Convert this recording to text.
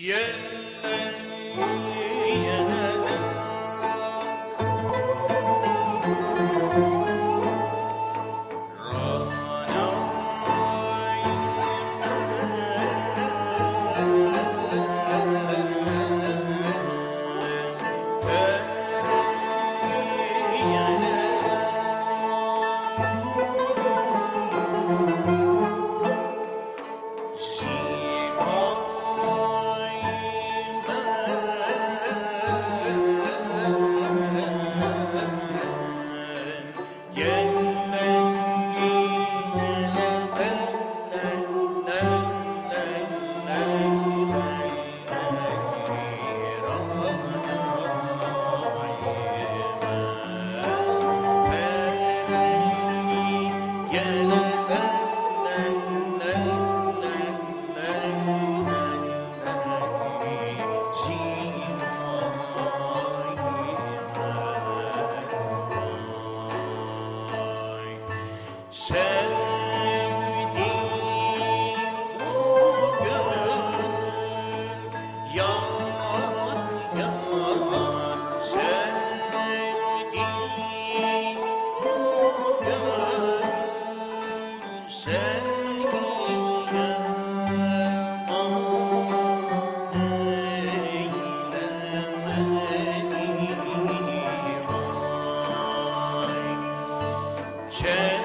Yeah. Sevdim o gönül Yan yan sevdim Sevdim Change.